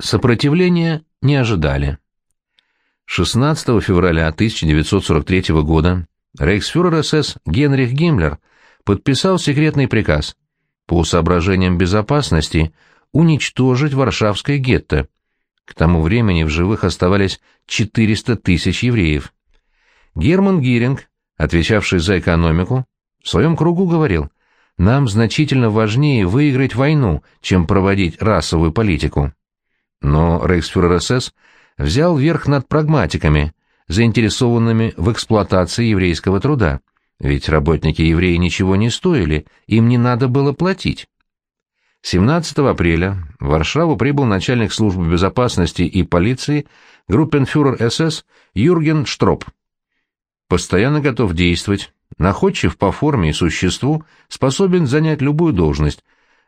Сопротивления не ожидали. 16 февраля 1943 года рейхсфюрер СС Генрих Гиммлер подписал секретный приказ по соображениям безопасности уничтожить Варшавское гетто. К тому времени в живых оставались 400 тысяч евреев. Герман Гиринг, отвечавший за экономику, в своем кругу говорил, «Нам значительно важнее выиграть войну, чем проводить расовую политику». Но рейхсфюрер СС взял верх над прагматиками, заинтересованными в эксплуатации еврейского труда, ведь работники-евреи ничего не стоили, им не надо было платить. 17 апреля в Варшаву прибыл начальник службы безопасности и полиции группенфюрер СС Юрген Штроп. Постоянно готов действовать, находчив по форме и существу, способен занять любую должность,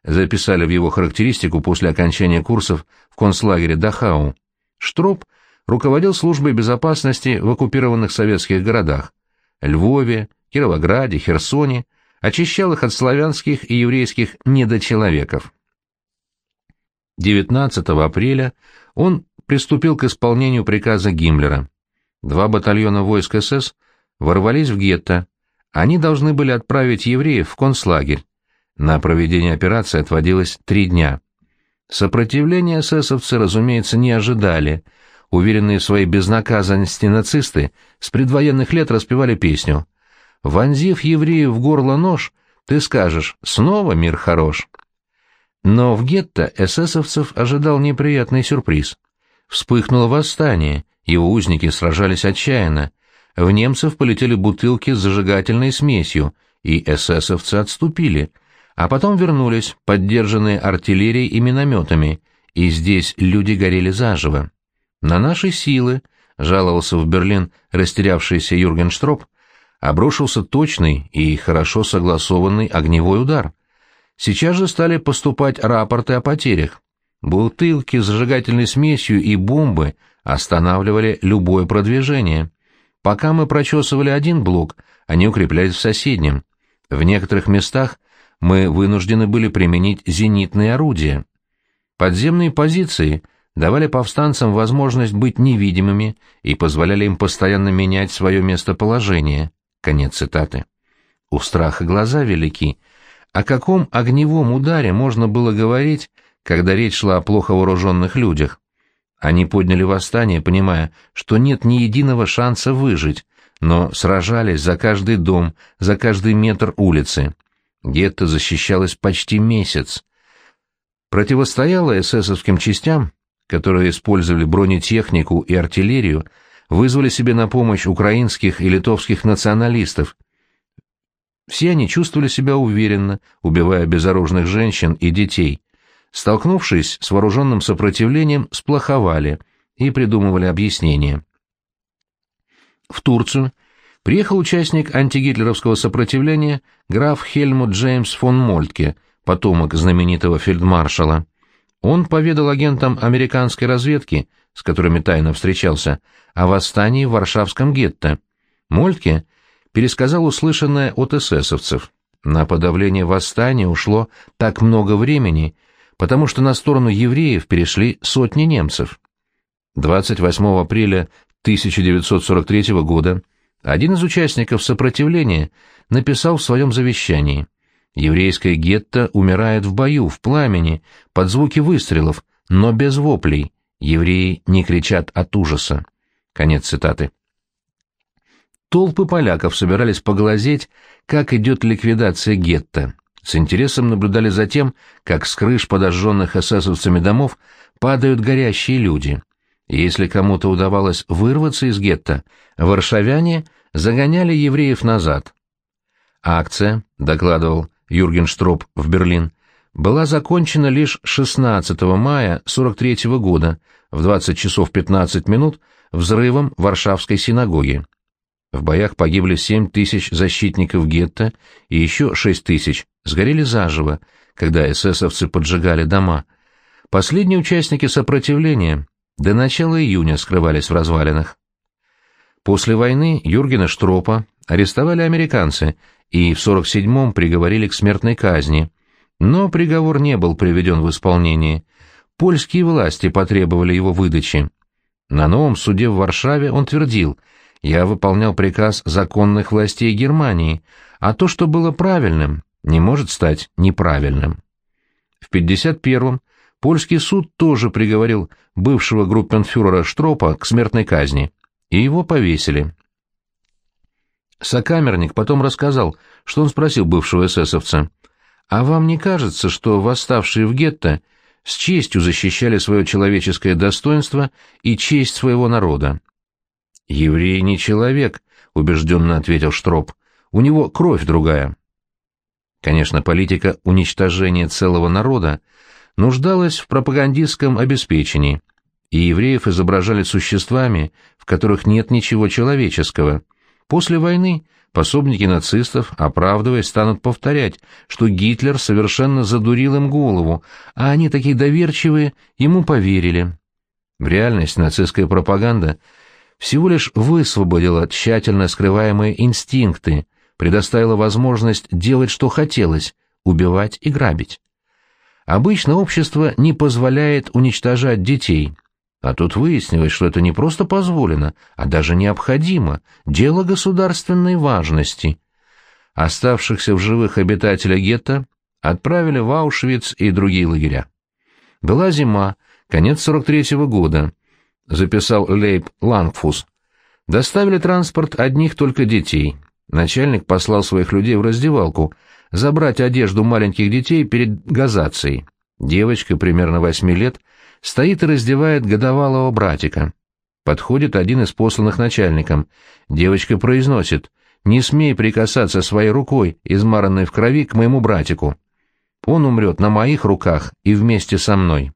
записали в его характеристику после окончания курсов в концлагере Дахау. Штроп руководил службой безопасности в оккупированных советских городах – Львове, Кировограде, Херсоне, очищал их от славянских и еврейских недочеловеков. 19 апреля он приступил к исполнению приказа Гиммлера. Два батальона войск СС ворвались в гетто. Они должны были отправить евреев в концлагерь. На проведение операции отводилось три дня. Сопротивление эсэсовцы, разумеется, не ожидали. Уверенные в своей безнаказанности нацисты с предвоенных лет распевали песню «Вонзив еврею в горло нож, ты скажешь, снова мир хорош». Но в гетто эсэсовцев ожидал неприятный сюрприз. Вспыхнуло восстание, его узники сражались отчаянно. В немцев полетели бутылки с зажигательной смесью, и эсэсовцы отступили — а потом вернулись, поддержанные артиллерией и минометами, и здесь люди горели заживо. На наши силы, жаловался в Берлин растерявшийся Юрген Штроп, обрушился точный и хорошо согласованный огневой удар. Сейчас же стали поступать рапорты о потерях. Бутылки с зажигательной смесью и бомбы останавливали любое продвижение. Пока мы прочесывали один блок, они укреплялись в соседнем. В некоторых местах мы вынуждены были применить зенитные орудия. Подземные позиции давали повстанцам возможность быть невидимыми и позволяли им постоянно менять свое местоположение. Конец цитаты. У страха глаза велики. О каком огневом ударе можно было говорить, когда речь шла о плохо вооруженных людях? Они подняли восстание, понимая, что нет ни единого шанса выжить, но сражались за каждый дом, за каждый метр улицы. Гетто защищалось почти месяц. Противостояло эсэсовским частям, которые использовали бронетехнику и артиллерию, вызвали себе на помощь украинских и литовских националистов. Все они чувствовали себя уверенно, убивая безоружных женщин и детей. Столкнувшись с вооруженным сопротивлением, сплоховали и придумывали объяснения. В Турцию приехал участник антигитлеровского сопротивления граф Хельмут Джеймс фон Мольтке, потомок знаменитого фельдмаршала. Он поведал агентам американской разведки, с которыми тайно встречался, о восстании в Варшавском гетто. Мольтке пересказал услышанное от эсэсовцев. На подавление восстания ушло так много времени, потому что на сторону евреев перешли сотни немцев. 28 апреля 1943 года один из участников сопротивления написал в своем завещании «Еврейское гетто умирает в бою, в пламени, под звуки выстрелов, но без воплей. Евреи не кричат от ужаса». Конец цитаты. Толпы поляков собирались поглазеть, как идет ликвидация гетто. С интересом наблюдали за тем, как с крыш подожженных эсэсовцами домов падают горящие люди. Если кому-то удавалось вырваться из гетто, варшавяне загоняли евреев назад. Акция, докладывал Юрген Штроп в Берлин, была закончена лишь 16 мая 43 -го года в 20 часов 15 минут взрывом Варшавской синагоги. В боях погибли 7 тысяч защитников гетто и еще 6 тысяч сгорели заживо, когда эсэсовцы поджигали дома. Последние участники сопротивления до начала июня скрывались в развалинах. После войны Юргена Штропа арестовали американцы и в 47-м приговорили к смертной казни, но приговор не был приведен в исполнение. польские власти потребовали его выдачи. На новом суде в Варшаве он твердил, «Я выполнял приказ законных властей Германии, а то, что было правильным, не может стать неправильным». В 51-м польский суд тоже приговорил бывшего группенфюрера Штропа к смертной казни, и его повесили. Сокамерник потом рассказал, что он спросил бывшего эсэсовца, «А вам не кажется, что восставшие в гетто с честью защищали свое человеческое достоинство и честь своего народа?» «Еврей не человек», — убежденно ответил Штроп, «у него кровь другая». Конечно, политика уничтожения целого народа нуждалась в пропагандистском обеспечении, и евреев изображали существами, в которых нет ничего человеческого. После войны пособники нацистов, оправдываясь, станут повторять, что Гитлер совершенно задурил им голову, а они такие доверчивые, ему поверили. В реальность нацистская пропаганда всего лишь высвободила тщательно скрываемые инстинкты, предоставила возможность делать, что хотелось, убивать и грабить. Обычно общество не позволяет уничтожать детей, а тут выяснилось, что это не просто позволено, а даже необходимо, дело государственной важности. Оставшихся в живых обитателя гетто отправили в Аушвиц и другие лагеря. Была зима, конец 43-го года, записал Лейб Лангфус. Доставили транспорт одних только детей, Начальник послал своих людей в раздевалку забрать одежду маленьких детей перед газацией. Девочка, примерно восьми лет, стоит и раздевает годовалого братика. Подходит один из посланных начальником. Девочка произносит «Не смей прикасаться своей рукой, измаранной в крови, к моему братику. Он умрет на моих руках и вместе со мной».